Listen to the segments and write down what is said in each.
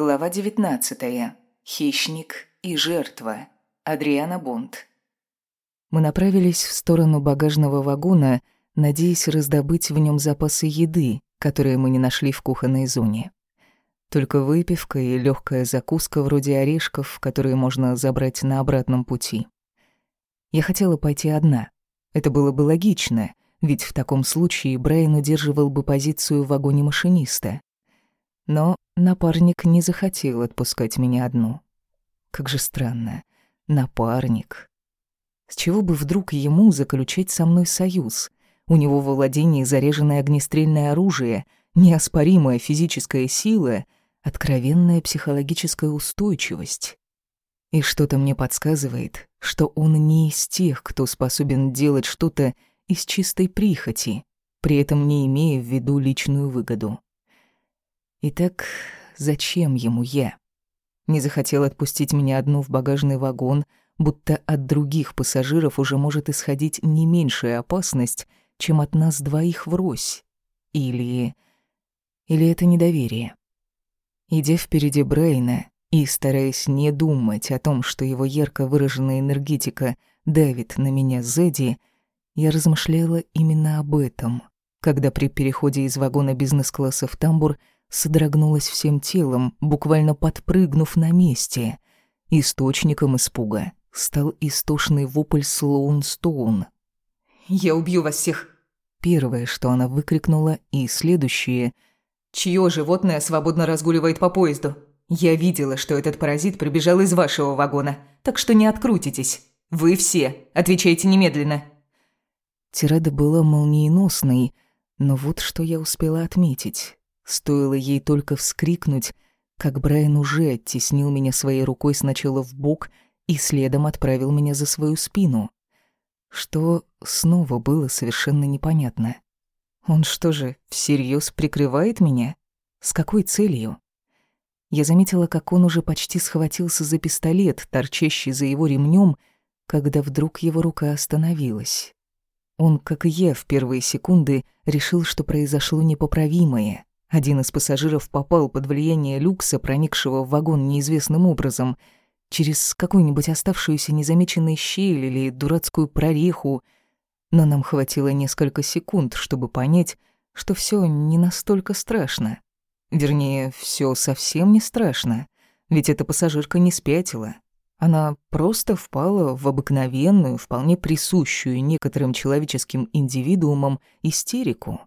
Глава 19. Хищник и жертва. Адриана Бонд. Мы направились в сторону багажного вагона, надеясь раздобыть в нем запасы еды, которые мы не нашли в кухонной зоне. Только выпивка и легкая закуска вроде орешков, которые можно забрать на обратном пути. Я хотела пойти одна. Это было бы логично, ведь в таком случае Брайан удерживал бы позицию в вагоне машиниста. Но напарник не захотел отпускать меня одну. Как же странно. Напарник. С чего бы вдруг ему заключить со мной союз? У него в владении заряженное огнестрельное оружие, неоспоримая физическая сила, откровенная психологическая устойчивость. И что-то мне подсказывает, что он не из тех, кто способен делать что-то из чистой прихоти, при этом не имея в виду личную выгоду. Итак, зачем ему я? Не захотел отпустить меня одну в багажный вагон, будто от других пассажиров уже может исходить не меньшая опасность, чем от нас двоих врозь. Или... Или это недоверие. Идя впереди Брейна и стараясь не думать о том, что его ярко выраженная энергетика давит на меня сзади, я размышляла именно об этом, когда при переходе из вагона бизнес-класса в тамбур содрогнулась всем телом, буквально подпрыгнув на месте. Источником испуга стал истошный вопль Слоун Стоун. «Я убью вас всех!» Первое, что она выкрикнула, и следующее «Чье животное свободно разгуливает по поезду? Я видела, что этот паразит прибежал из вашего вагона, так что не открутитесь. Вы все, отвечайте немедленно!» Тирада была молниеносной, но вот что я успела отметить. Стоило ей только вскрикнуть, как Брайан уже оттеснил меня своей рукой сначала в бок и следом отправил меня за свою спину. Что снова было совершенно непонятно. Он что же, всерьез прикрывает меня? С какой целью? Я заметила, как он уже почти схватился за пистолет, торчащий за его ремнем, когда вдруг его рука остановилась. Он, как и я в первые секунды, решил, что произошло непоправимое. Один из пассажиров попал под влияние люкса, проникшего в вагон неизвестным образом, через какую-нибудь оставшуюся незамеченной щель или дурацкую прореху, но нам хватило несколько секунд, чтобы понять, что все не настолько страшно. Вернее, все совсем не страшно, ведь эта пассажирка не спятила. Она просто впала в обыкновенную, вполне присущую некоторым человеческим индивидуумам истерику.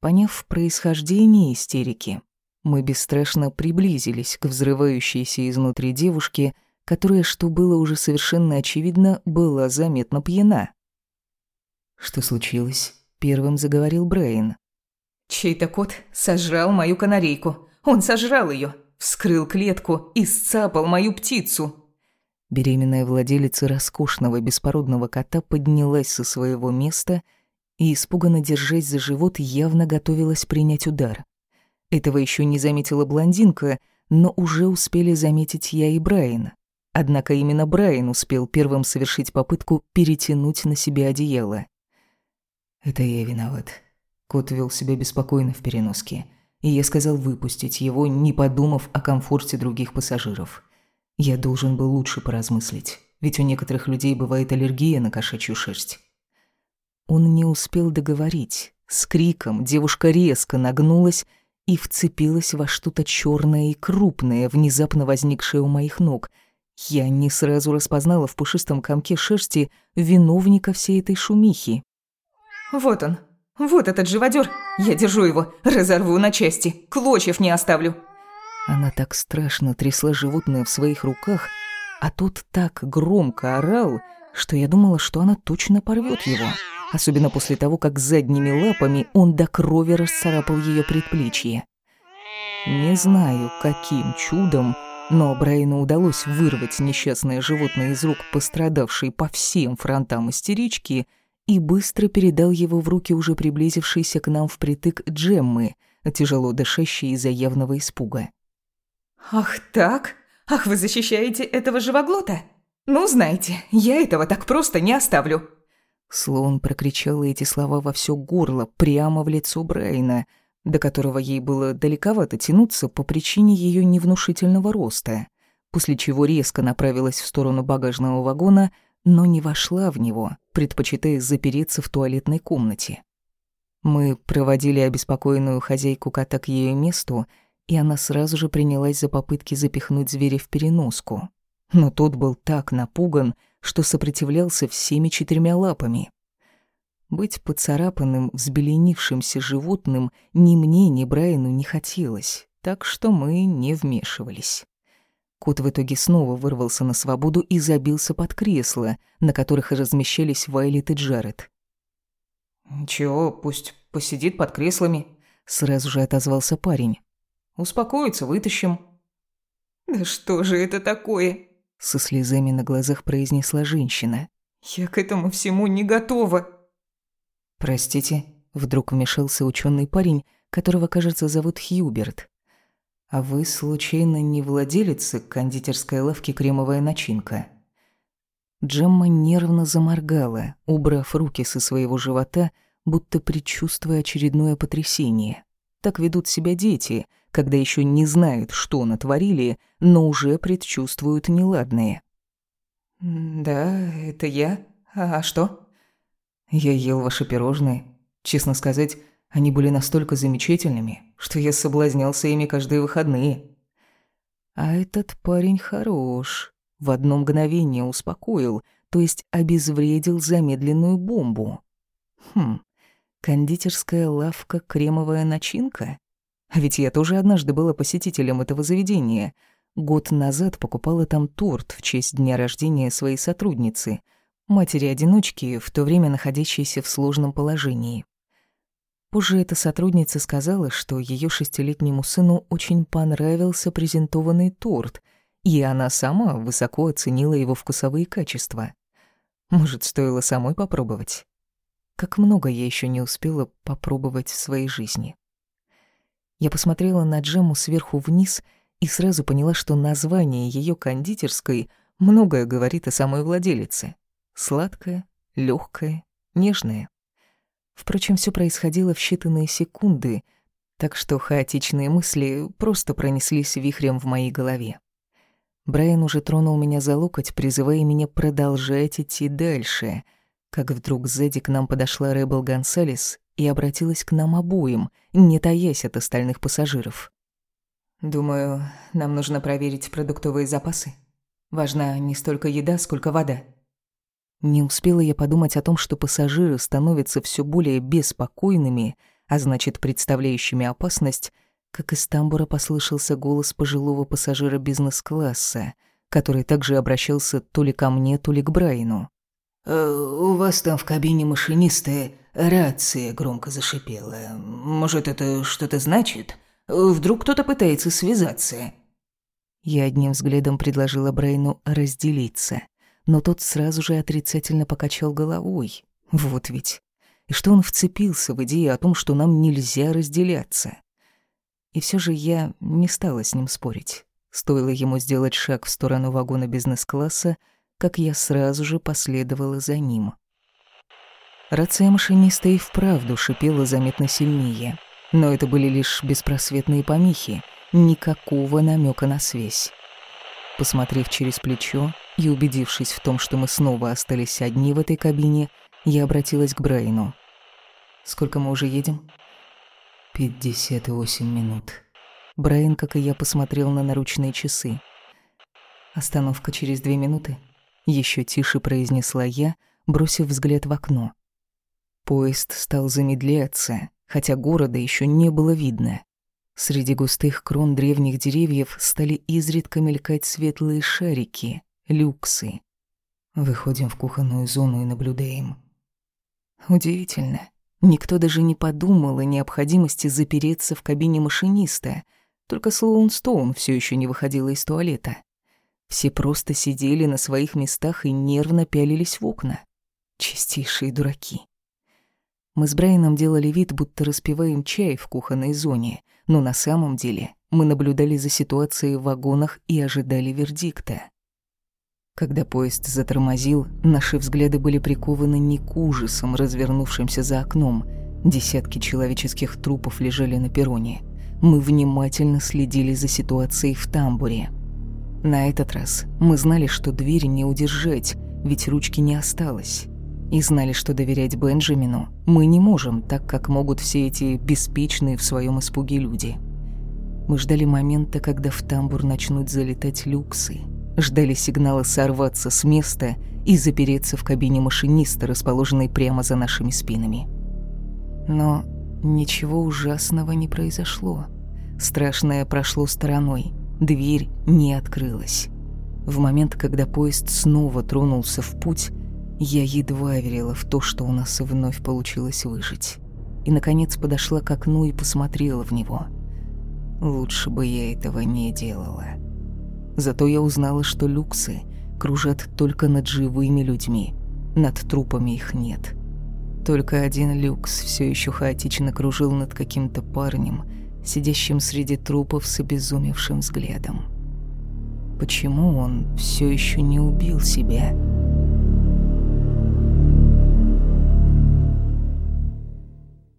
Поняв происхождение истерики, мы бесстрашно приблизились к взрывающейся изнутри девушке, которая, что было уже совершенно очевидно, была заметно пьяна. «Что случилось?» — первым заговорил Брейн. «Чей-то кот сожрал мою канарейку. Он сожрал ее, вскрыл клетку и сцапал мою птицу». Беременная владелица роскошного беспородного кота поднялась со своего места — и, испуганно держась за живот, явно готовилась принять удар. Этого еще не заметила блондинка, но уже успели заметить я и Брайан. Однако именно Брайан успел первым совершить попытку перетянуть на себя одеяло. «Это я виноват». Кот вел себя беспокойно в переноске, и я сказал выпустить его, не подумав о комфорте других пассажиров. Я должен был лучше поразмыслить, ведь у некоторых людей бывает аллергия на кошачью шерсть. Он не успел договорить. С криком девушка резко нагнулась и вцепилась во что-то черное и крупное, внезапно возникшее у моих ног. Я не сразу распознала в пушистом комке шерсти виновника всей этой шумихи. «Вот он, вот этот живодер. Я держу его, разорву на части, клочьев не оставлю». Она так страшно трясла животное в своих руках, а тот так громко орал, что я думала, что она точно порвет его особенно после того, как задними лапами он до крови расцарапал ее предплечье. Не знаю, каким чудом, но Брайану удалось вырвать несчастное животное из рук пострадавшей по всем фронтам истерички и быстро передал его в руки уже приблизившейся к нам впритык Джеммы, тяжело дышащей из-за явного испуга. «Ах так? Ах, вы защищаете этого живоглота? Ну, знаете, я этого так просто не оставлю!» Слоун прокричала эти слова во все горло, прямо в лицо Брайна, до которого ей было далековато тянуться по причине ее невнушительного роста, после чего резко направилась в сторону багажного вагона, но не вошла в него, предпочитая запереться в туалетной комнате. Мы проводили обеспокоенную хозяйку кота к ее месту, и она сразу же принялась за попытки запихнуть зверя в переноску. Но тот был так напуган, что сопротивлялся всеми четырьмя лапами. Быть поцарапанным, взбеленившимся животным ни мне, ни Брайану не хотелось, так что мы не вмешивались. Кот в итоге снова вырвался на свободу и забился под кресло, на которых размещались Вайлет и Джаред. «Ничего, пусть посидит под креслами», — сразу же отозвался парень. «Успокоится, вытащим». «Да что же это такое?» — со слезами на глазах произнесла женщина. «Я к этому всему не готова». «Простите», — вдруг вмешался ученый парень, которого, кажется, зовут Хьюберт. «А вы, случайно, не владелец кондитерской лавки «Кремовая начинка»?» Джемма нервно заморгала, убрав руки со своего живота, будто предчувствуя очередное потрясение. Так ведут себя дети, когда еще не знают, что натворили, но уже предчувствуют неладное. «Да, это я. А что?» «Я ел ваши пирожные. Честно сказать, они были настолько замечательными, что я соблазнялся ими каждые выходные. А этот парень хорош. В одно мгновение успокоил, то есть обезвредил замедленную бомбу. Хм, кондитерская лавка «Кремовая начинка»? А ведь я тоже однажды была посетителем этого заведения. Год назад покупала там торт в честь дня рождения своей сотрудницы, матери-одиночки, в то время находящейся в сложном положении. Позже эта сотрудница сказала, что ее шестилетнему сыну очень понравился презентованный торт, и она сама высоко оценила его вкусовые качества. Может, стоило самой попробовать? Как много я еще не успела попробовать в своей жизни. Я посмотрела на Джему сверху вниз и сразу поняла, что название ее кондитерской многое говорит о самой владелице. Сладкое, легкое, нежное. Впрочем, все происходило в считанные секунды, так что хаотичные мысли просто пронеслись вихрем в моей голове. Брайан уже тронул меня за локоть, призывая меня продолжать идти дальше, как вдруг сзади к нам подошла Рэббл Гонсалес и обратилась к нам обоим, не таясь от остальных пассажиров. «Думаю, нам нужно проверить продуктовые запасы. Важна не столько еда, сколько вода», не успела я подумать о том, что пассажиры становятся все более беспокойными, а значит, представляющими опасность, как из тамбура послышался голос пожилого пассажира бизнес-класса, который также обращался то ли ко мне, то ли к Брайну. «Э, «У вас там в кабине машиниста рация громко зашипела. Может, это что-то значит? Вдруг кто-то пытается связаться?» Я одним взглядом предложила Брайну разделиться — но тот сразу же отрицательно покачал головой. Вот ведь. И что он вцепился в идею о том, что нам нельзя разделяться. И все же я не стала с ним спорить. Стоило ему сделать шаг в сторону вагона бизнес-класса, как я сразу же последовала за ним. Рация машиниста и вправду шипела заметно сильнее. Но это были лишь беспросветные помехи, никакого намека на связь. Посмотрев через плечо и убедившись в том, что мы снова остались одни в этой кабине, я обратилась к Брайну. «Сколько мы уже едем?» «Пятьдесят восемь минут». Брайан, как и я, посмотрел на наручные часы. «Остановка через две минуты?» Еще тише произнесла я, бросив взгляд в окно. Поезд стал замедляться, хотя города еще не было видно. Среди густых крон древних деревьев стали изредка мелькать светлые шарики, люксы. Выходим в кухонную зону и наблюдаем. Удивительно. Никто даже не подумал о необходимости запереться в кабине машиниста. Только Слоун Стоун все еще не выходила из туалета. Все просто сидели на своих местах и нервно пялились в окна. Чистейшие дураки. Мы с Брайаном делали вид, будто распиваем чай в кухонной зоне, но на самом деле мы наблюдали за ситуацией в вагонах и ожидали вердикта. Когда поезд затормозил, наши взгляды были прикованы не к ужасам, развернувшимся за окном, Десятки человеческих трупов лежали на перроне. Мы внимательно следили за ситуацией в тамбуре. На этот раз мы знали, что дверь не удержать, ведь ручки не осталось. И знали, что доверять Бенджамину мы не можем, так как могут все эти беспечные в своем испуге люди. Мы ждали момента, когда в тамбур начнут залетать люксы. Ждали сигнала сорваться с места и запереться в кабине машиниста, расположенной прямо за нашими спинами. Но ничего ужасного не произошло. Страшное прошло стороной. Дверь не открылась. В момент, когда поезд снова тронулся в путь, я едва верила в то, что у нас вновь получилось выжить. И, наконец, подошла к окну и посмотрела в него. Лучше бы я этого не делала. Зато я узнала, что люксы кружат только над живыми людьми. Над трупами их нет. Только один люкс все еще хаотично кружил над каким-то парнем, сидящим среди трупов с обезумевшим взглядом. Почему он все еще не убил себя?»